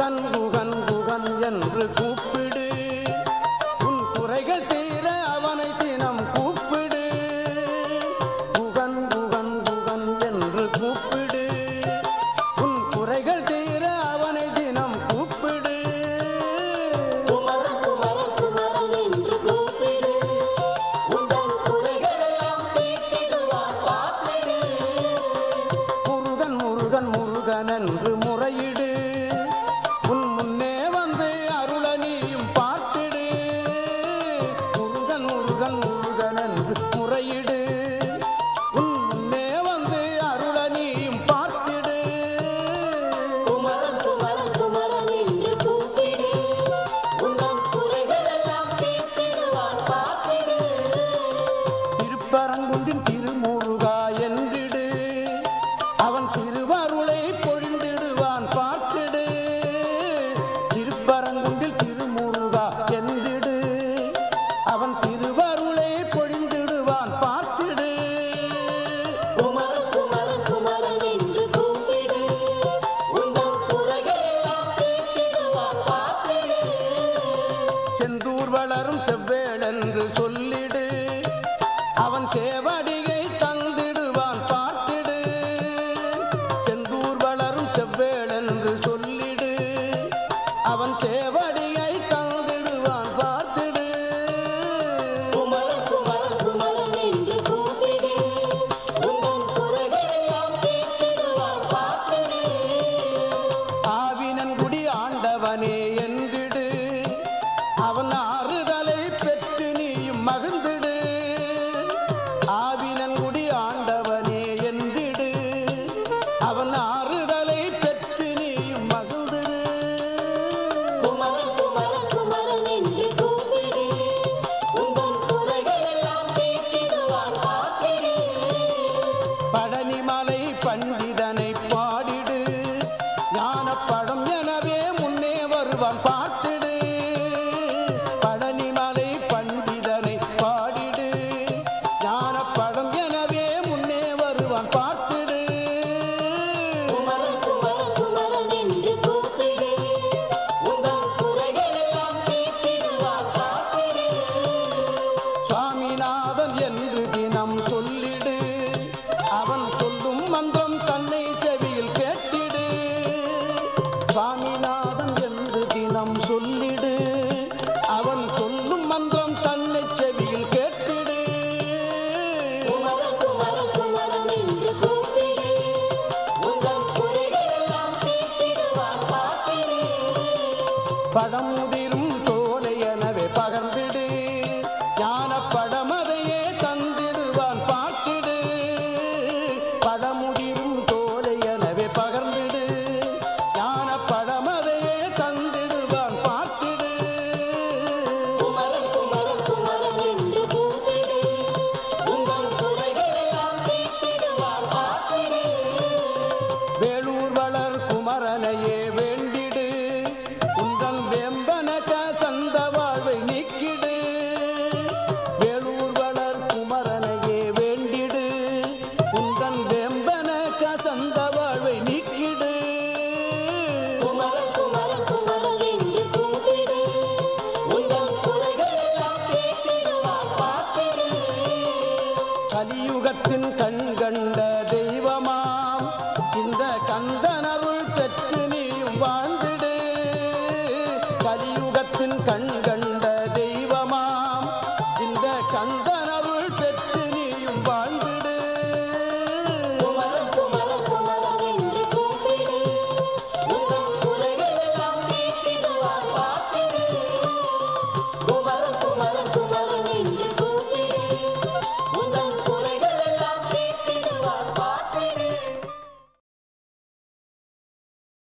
குகன் குகன் குகன் என்று கூப்பி அவன் திருமுருகா என்றிடு. அவன் திருவருளை பொழிந்திடுவான் பார்த்திடு திருப்பரங்குண்டில் திருமுருகா என்றிடு. அவன் திருவருளை பொழிந்திடுவான் பார்த்திடு குமர குமர குமரன் என்று கூப்பிடு. செந்தூர் வளரும் செவ்வேளென்று சொல்லிடு. அவன் சேவன் பதம் எனவே முன்னே வருவான் பார்த்திடு பழனி மலை பண்டிதனை பாடிடு. ஞான பழம் எனவே முன்னே வருவான் பார்த்து பதமுதி